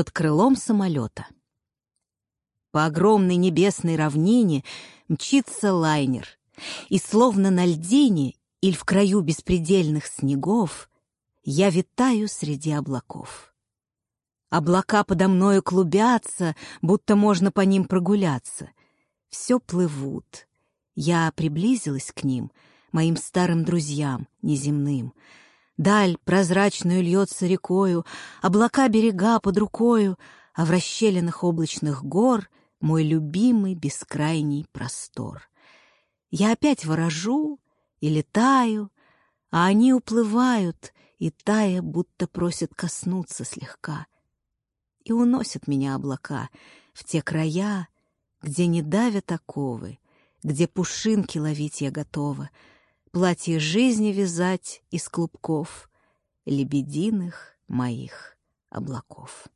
под крылом самолета. По огромной небесной равнине мчится лайнер, и словно на льдине или в краю беспредельных снегов я витаю среди облаков. Облака подо мною клубятся, будто можно по ним прогуляться. Все плывут. Я приблизилась к ним, моим старым друзьям, неземным. Даль прозрачную льется рекою, облака берега под рукою, а в расщелинах облачных гор мой любимый бескрайний простор. Я опять ворожу и летаю, а они уплывают, и тая, будто просят коснуться слегка. И уносят меня облака в те края, где не давят оковы, где пушинки ловить я готова, платье жизни вязать из клубков лебединых моих облаков.